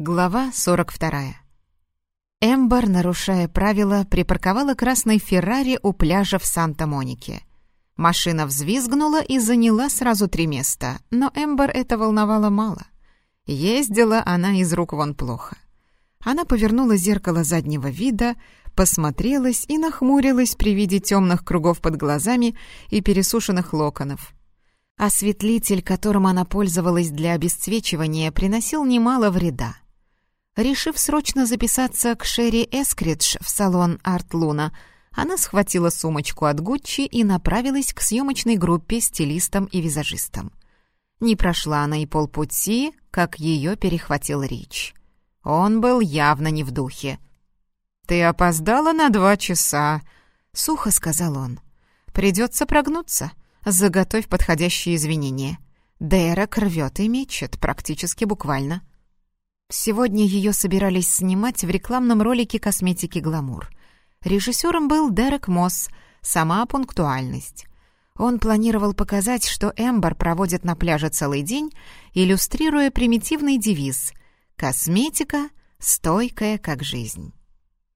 Глава 42. Эмбер, нарушая правила, припарковала красный Феррари у пляжа в Санта-Монике. Машина взвизгнула и заняла сразу три места, но Эмбер это волновало мало. Ездила она из рук вон плохо. Она повернула зеркало заднего вида, посмотрелась и нахмурилась при виде темных кругов под глазами и пересушенных локонов. Осветлитель, которым она пользовалась для обесцвечивания, приносил немало вреда. Решив срочно записаться к Шерри Эскридж в салон «Арт Луна», она схватила сумочку от Гуччи и направилась к съемочной группе стилистам и визажистам. Не прошла она и полпути, как ее перехватил Рич. Он был явно не в духе. «Ты опоздала на два часа», — сухо сказал он. «Придется прогнуться. Заготовь подходящие извинения. Дерек рвет и мечет, практически буквально». Сегодня ее собирались снимать в рекламном ролике косметики «Гламур». Режиссером был Дерек Мосс, сама пунктуальность. Он планировал показать, что Эмбер проводит на пляже целый день, иллюстрируя примитивный девиз «Косметика, стойкая как жизнь».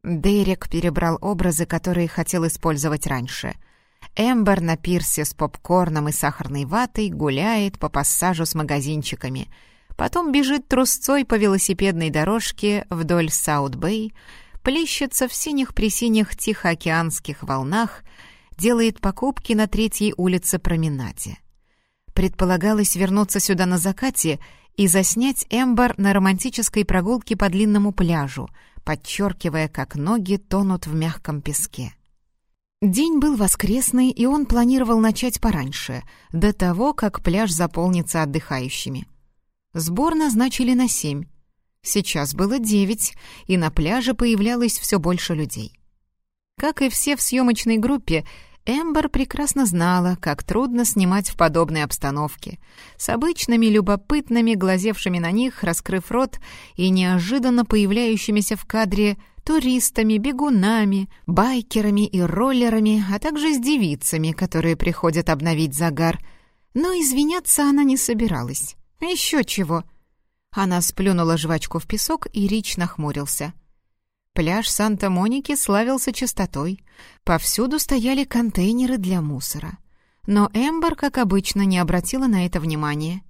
Дерек перебрал образы, которые хотел использовать раньше. Эмбер на пирсе с попкорном и сахарной ватой гуляет по пассажу с магазинчиками — Потом бежит трусцой по велосипедной дорожке вдоль Саут-Бэй, плещется в синих-присиних тихоокеанских волнах, делает покупки на третьей улице променаде. Предполагалось вернуться сюда на закате и заснять Эмбер на романтической прогулке по длинному пляжу, подчеркивая, как ноги тонут в мягком песке. День был воскресный, и он планировал начать пораньше, до того, как пляж заполнится отдыхающими. Сбор назначили на семь. Сейчас было девять, и на пляже появлялось все больше людей. Как и все в съемочной группе, Эмбер прекрасно знала, как трудно снимать в подобной обстановке, с обычными любопытными, глазевшими на них, раскрыв рот, и неожиданно появляющимися в кадре туристами, бегунами, байкерами и роллерами, а также с девицами, которые приходят обновить загар. Но извиняться она не собиралась. «Еще чего!» Она сплюнула жвачку в песок, и Рич нахмурился. Пляж Санта-Моники славился чистотой. Повсюду стояли контейнеры для мусора. Но Эмбер, как обычно, не обратила на это внимания.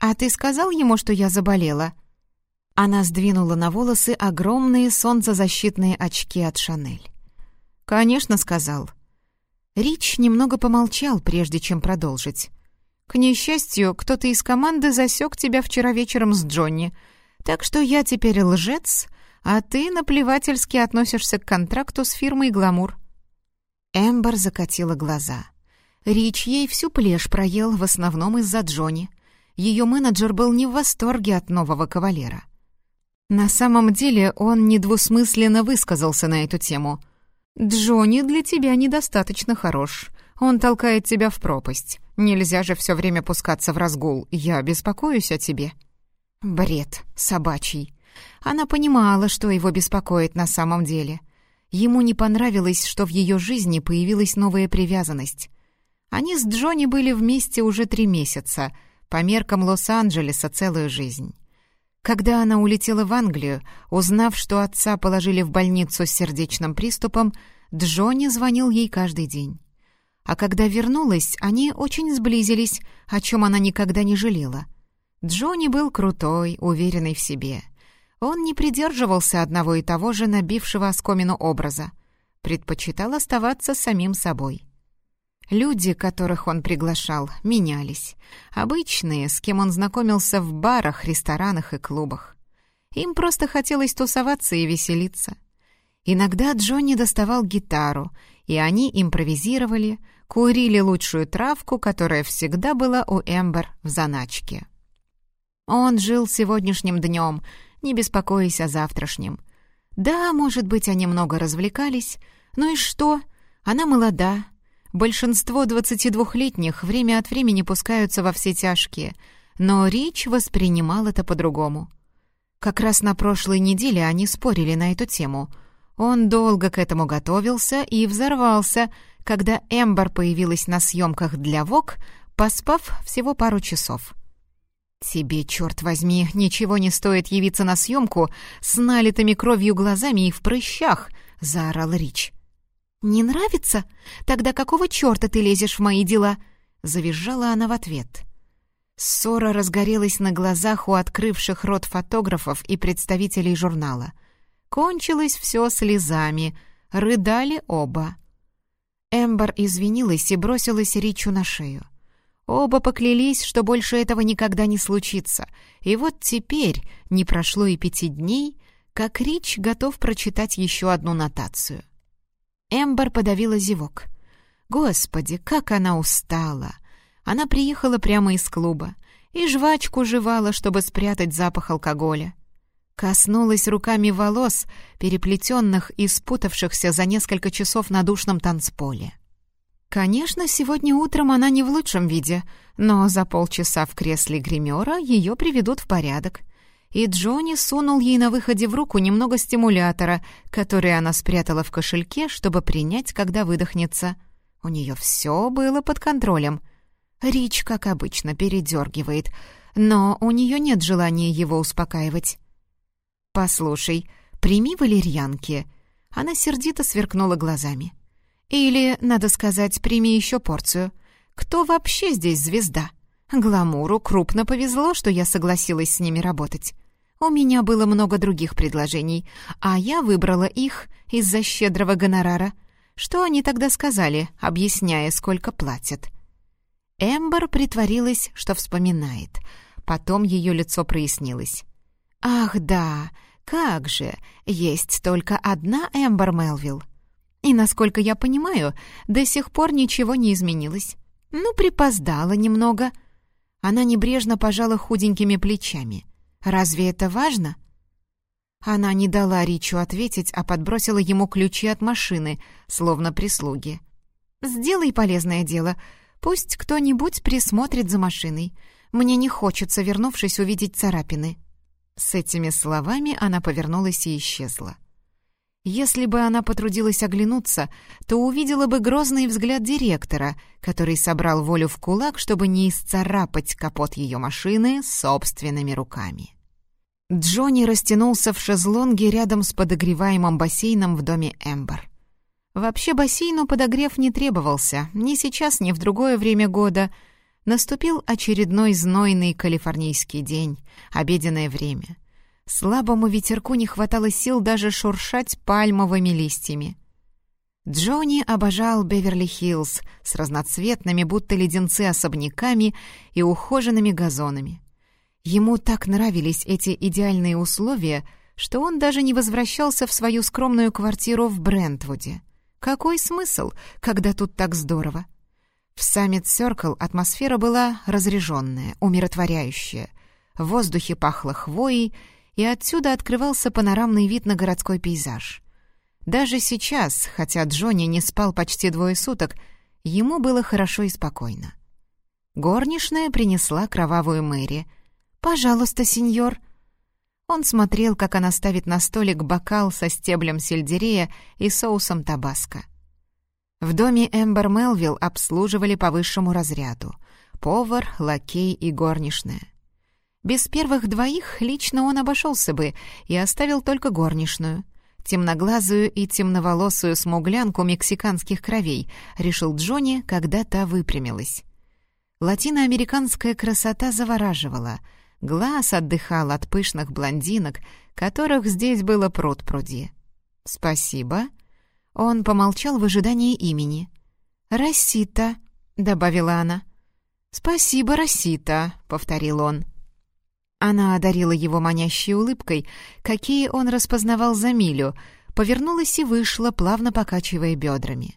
«А ты сказал ему, что я заболела?» Она сдвинула на волосы огромные солнцезащитные очки от Шанель. «Конечно, сказал». Рич немного помолчал, прежде чем продолжить. К несчастью, кто-то из команды засек тебя вчера вечером с Джонни, так что я теперь лжец, а ты наплевательски относишься к контракту с фирмой «Гламур». Эмбер закатила глаза. Рич ей всю плешь проел, в основном из-за Джонни. Ее менеджер был не в восторге от нового кавалера. На самом деле он недвусмысленно высказался на эту тему. «Джонни для тебя недостаточно хорош. Он толкает тебя в пропасть. Нельзя же все время пускаться в разгул. Я беспокоюсь о тебе». Бред собачий. Она понимала, что его беспокоит на самом деле. Ему не понравилось, что в ее жизни появилась новая привязанность. Они с Джонни были вместе уже три месяца, по меркам Лос-Анджелеса целую жизнь. Когда она улетела в Англию, узнав, что отца положили в больницу с сердечным приступом, Джонни звонил ей каждый день. А когда вернулась, они очень сблизились, о чем она никогда не жалела. Джонни был крутой, уверенный в себе. Он не придерживался одного и того же набившего оскомину образа. Предпочитал оставаться самим собой. Люди, которых он приглашал, менялись. Обычные, с кем он знакомился в барах, ресторанах и клубах. Им просто хотелось тусоваться и веселиться. Иногда Джонни доставал гитару, и они импровизировали, курили лучшую травку, которая всегда была у Эмбер в заначке. Он жил сегодняшним днем, не беспокоясь о завтрашнем. Да, может быть, они много развлекались, ну и что? Она молода. Большинство двадцатидвухлетних время от времени пускаются во все тяжкие, но Рич воспринимал это по-другому. Как раз на прошлой неделе они спорили на эту тему. Он долго к этому готовился и взорвался, когда Эмбер появилась на съемках для ВОК, поспав всего пару часов. «Тебе, черт возьми, ничего не стоит явиться на съемку с налитыми кровью глазами и в прыщах!» — заорал Рич. «Не нравится? Тогда какого черта ты лезешь в мои дела?» — завизжала она в ответ. Ссора разгорелась на глазах у открывших рот фотографов и представителей журнала. Кончилось все слезами, рыдали оба. Эмбер извинилась и бросилась Ричу на шею. Оба поклялись, что больше этого никогда не случится. И вот теперь, не прошло и пяти дней, как Рич готов прочитать еще одну нотацию. Эмбер подавила зевок. Господи, как она устала! Она приехала прямо из клуба и жвачку жевала, чтобы спрятать запах алкоголя. Коснулась руками волос, переплетенных и спутавшихся за несколько часов на душном танцполе. Конечно, сегодня утром она не в лучшем виде, но за полчаса в кресле гримера ее приведут в порядок. И Джонни сунул ей на выходе в руку немного стимулятора, который она спрятала в кошельке, чтобы принять, когда выдохнется. У нее все было под контролем. Рич, как обычно, передергивает, но у нее нет желания его успокаивать. «Послушай, прими валерьянки». Она сердито сверкнула глазами. Или, надо сказать, прими еще порцию. Кто вообще здесь звезда? Гламуру крупно повезло, что я согласилась с ними работать. У меня было много других предложений, а я выбрала их из-за щедрого гонорара. Что они тогда сказали, объясняя, сколько платят? Эмбер притворилась, что вспоминает. Потом ее лицо прояснилось. «Ах, да, как же, есть только одна Эмбер Мелвилл. И, насколько я понимаю, до сих пор ничего не изменилось. Ну, припоздала немного. Она небрежно пожала худенькими плечами. Разве это важно? Она не дала Ричу ответить, а подбросила ему ключи от машины, словно прислуги. «Сделай полезное дело. Пусть кто-нибудь присмотрит за машиной. Мне не хочется, вернувшись, увидеть царапины». С этими словами она повернулась и исчезла. Если бы она потрудилась оглянуться, то увидела бы грозный взгляд директора, который собрал волю в кулак, чтобы не исцарапать капот ее машины собственными руками. Джонни растянулся в шезлонге рядом с подогреваемым бассейном в доме Эмбер. Вообще бассейну подогрев не требовался, ни сейчас, ни в другое время года. Наступил очередной знойный калифорнийский день, обеденное время — Слабому ветерку не хватало сил даже шуршать пальмовыми листьями. Джонни обожал Беверли-Хиллз с разноцветными, будто леденцы, особняками и ухоженными газонами. Ему так нравились эти идеальные условия, что он даже не возвращался в свою скромную квартиру в Брентвуде. Какой смысл, когда тут так здорово? В Саммит Сёркл атмосфера была разреженная, умиротворяющая. В воздухе пахло хвоей, и отсюда открывался панорамный вид на городской пейзаж. Даже сейчас, хотя Джонни не спал почти двое суток, ему было хорошо и спокойно. Горничная принесла кровавую Мэри. «Пожалуйста, сеньор». Он смотрел, как она ставит на столик бокал со стеблем сельдерея и соусом табаско. В доме Эмбер Мелвилл обслуживали по высшему разряду — повар, лакей и горничная. Без первых двоих лично он обошелся бы и оставил только горничную. Темноглазую и темноволосую смуглянку мексиканских кровей, решил Джонни, когда та выпрямилась. Латиноамериканская красота завораживала. Глаз отдыхал от пышных блондинок, которых здесь было пруд-пруди. «Спасибо». Он помолчал в ожидании имени. «Рассита», — добавила она. «Спасибо, Рассита», — повторил он. Она одарила его манящей улыбкой, какие он распознавал за милю, повернулась и вышла, плавно покачивая бедрами.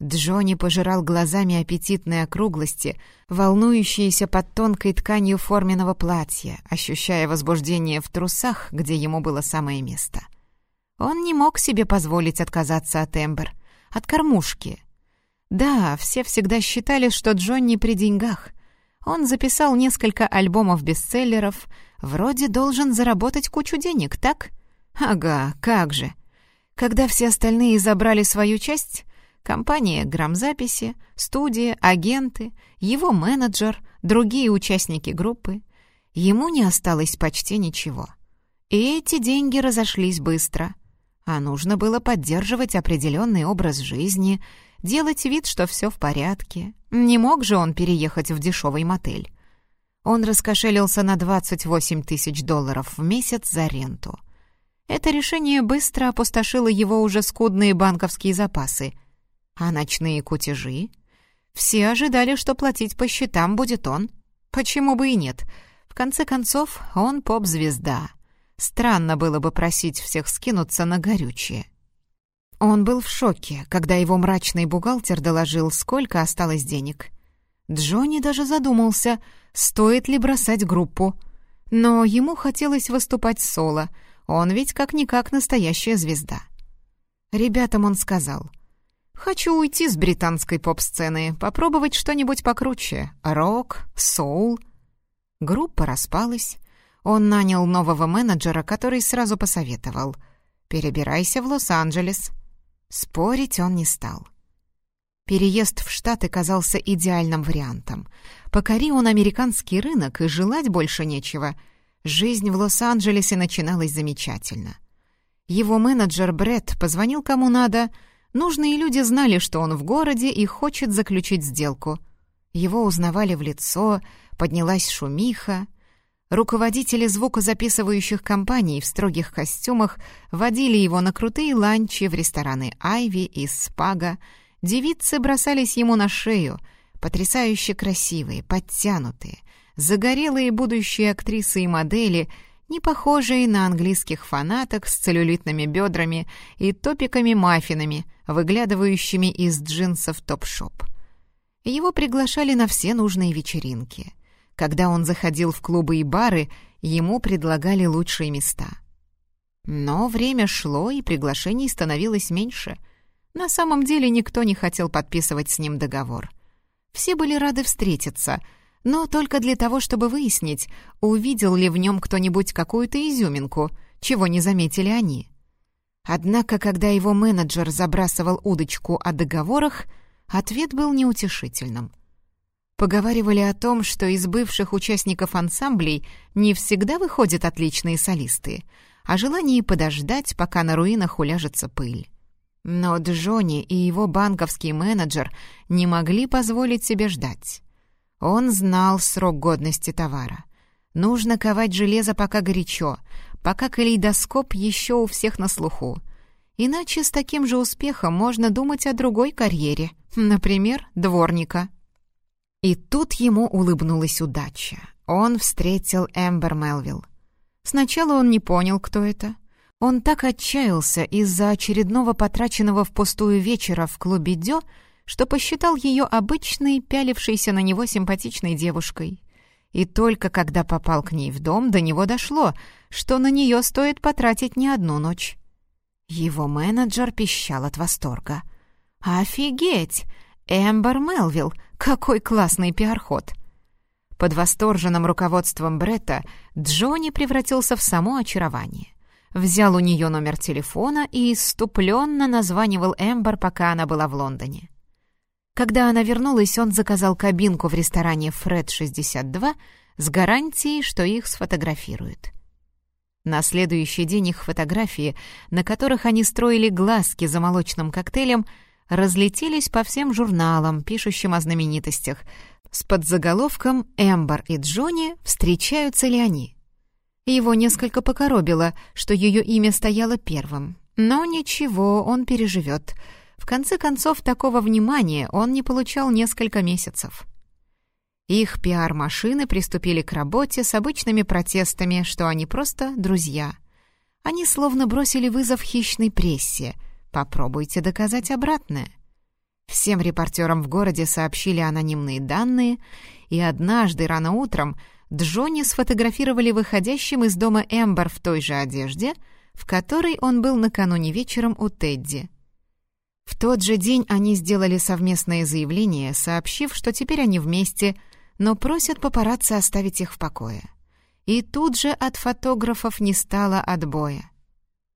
Джонни пожирал глазами аппетитные округлости, волнующиеся под тонкой тканью форменного платья, ощущая возбуждение в трусах, где ему было самое место. Он не мог себе позволить отказаться от Эмбер, от кормушки. Да, все всегда считали, что Джонни при деньгах — он записал несколько альбомов-бестселлеров. Вроде должен заработать кучу денег, так? Ага, как же. Когда все остальные забрали свою часть, компания грамзаписи, студия, агенты, его менеджер, другие участники группы, Ему не осталось почти ничего. И эти деньги разошлись быстро. А нужно было поддерживать определенный образ жизни, делать вид, что все в порядке. Не мог же он переехать в дешевый мотель. Он раскошелился на 28 тысяч долларов в месяц за ренту. Это решение быстро опустошило его уже скудные банковские запасы. А ночные кутежи? Все ожидали, что платить по счетам будет он. Почему бы и нет? В конце концов, он поп-звезда. Странно было бы просить всех скинуться на горючее. Он был в шоке, когда его мрачный бухгалтер доложил, сколько осталось денег. Джонни даже задумался, стоит ли бросать группу. Но ему хотелось выступать соло, он ведь как-никак настоящая звезда. Ребятам он сказал, «Хочу уйти с британской поп-сцены, попробовать что-нибудь покруче. Рок, соул». Группа распалась. Он нанял нового менеджера, который сразу посоветовал. «Перебирайся в Лос-Анджелес. Спорить он не стал. Переезд в Штаты казался идеальным вариантом. Покори он американский рынок, и желать больше нечего. Жизнь в Лос-Анджелесе начиналась замечательно. Его менеджер Бред позвонил кому надо. Нужные люди знали, что он в городе и хочет заключить сделку. Его узнавали в лицо, поднялась шумиха — Руководители звукозаписывающих компаний в строгих костюмах водили его на крутые ланчи в рестораны «Айви» и «Спага». Девицы бросались ему на шею, потрясающе красивые, подтянутые, загорелые будущие актрисы и модели, не похожие на английских фанаток с целлюлитными бедрами и топиками-маффинами, выглядывающими из джинсов топ-шоп. Его приглашали на все нужные вечеринки — когда он заходил в клубы и бары, ему предлагали лучшие места. Но время шло, и приглашений становилось меньше. На самом деле никто не хотел подписывать с ним договор. Все были рады встретиться, но только для того, чтобы выяснить, увидел ли в нем кто-нибудь какую-то изюминку, чего не заметили они. Однако, когда его менеджер забрасывал удочку о договорах, ответ был неутешительным — Поговаривали о том, что из бывших участников ансамблей не всегда выходят отличные солисты, о желании подождать, пока на руинах уляжется пыль. Но Джонни и его банковский менеджер не могли позволить себе ждать. Он знал срок годности товара. Нужно ковать железо пока горячо, пока калейдоскоп еще у всех на слуху. Иначе с таким же успехом можно думать о другой карьере, например, дворника. И тут ему улыбнулась удача. Он встретил Эмбер Мелвилл. Сначала он не понял, кто это. Он так отчаялся из-за очередного потраченного впустую вечера в клубе Дё, что посчитал ее обычной, пялившейся на него симпатичной девушкой. И только когда попал к ней в дом, до него дошло, что на нее стоит потратить не одну ночь. Его менеджер пищал от восторга. «Офигеть! Эмбер Мелвилл! Какой классный пиар-ход! Под восторженным руководством Бретта Джонни превратился в само очарование. Взял у нее номер телефона и иступленно названивал Эмбер, пока она была в Лондоне. Когда она вернулась, он заказал кабинку в ресторане «Фред-62» с гарантией, что их сфотографируют. На следующий день их фотографии, на которых они строили глазки за молочным коктейлем, разлетелись по всем журналам, пишущим о знаменитостях, с подзаголовком «Эмбер и Джонни, встречаются ли они?». Его несколько покоробило, что ее имя стояло первым. Но ничего, он переживет. В конце концов, такого внимания он не получал несколько месяцев. Их пиар-машины приступили к работе с обычными протестами, что они просто друзья. Они словно бросили вызов хищной прессе — Попробуйте доказать обратное. Всем репортерам в городе сообщили анонимные данные, и однажды рано утром Джонни сфотографировали выходящим из дома Эмбер в той же одежде, в которой он был накануне вечером у Тедди. В тот же день они сделали совместное заявление, сообщив, что теперь они вместе, но просят папарацци оставить их в покое. И тут же от фотографов не стало отбоя.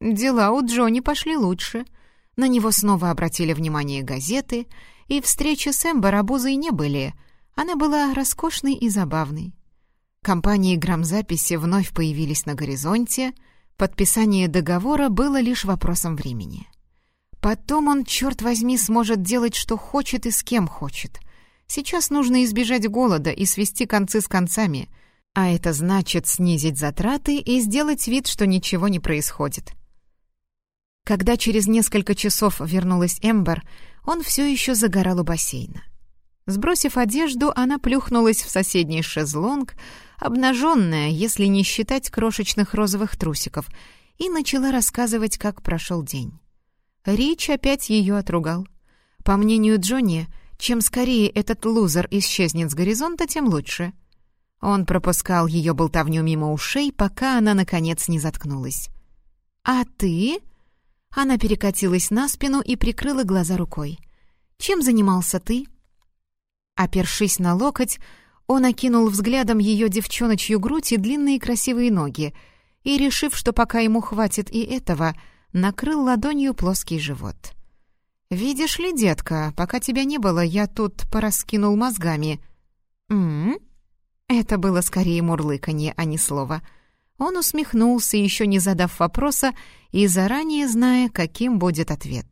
Дела у Джонни пошли лучше — на него снова обратили внимание газеты, и встречи с Эмбер обузой не были. Она была роскошной и забавной. Компании грамзаписи вновь появились на горизонте, подписание договора было лишь вопросом времени. Потом он, черт возьми, сможет делать, что хочет и с кем хочет. Сейчас нужно избежать голода и свести концы с концами, а это значит снизить затраты и сделать вид, что ничего не происходит. Когда через несколько часов вернулась Эмбер, он все еще загорал у бассейна. Сбросив одежду, она плюхнулась в соседний шезлонг, обнаженная, если не считать крошечных розовых трусиков, и начала рассказывать, как прошел день. Рич опять ее отругал. По мнению Джонни, чем скорее этот лузер исчезнет с горизонта, тем лучше. Он пропускал ее болтовню мимо ушей, пока она, наконец, не заткнулась. «А ты?» Она перекатилась на спину и прикрыла глаза рукой. «Чем занимался ты?» Опершись на локоть, он окинул взглядом ее девчоночью грудь и длинные красивые ноги и, решив, что пока ему хватит и этого, накрыл ладонью плоский живот. «Видишь ли, детка, пока тебя не было, я тут пораскинул мозгами». «М-м-м?» Это было скорее мурлыканье, а не слово. Он усмехнулся, еще не задав вопроса и заранее зная, каким будет ответ.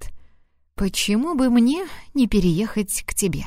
«Почему бы мне не переехать к тебе?»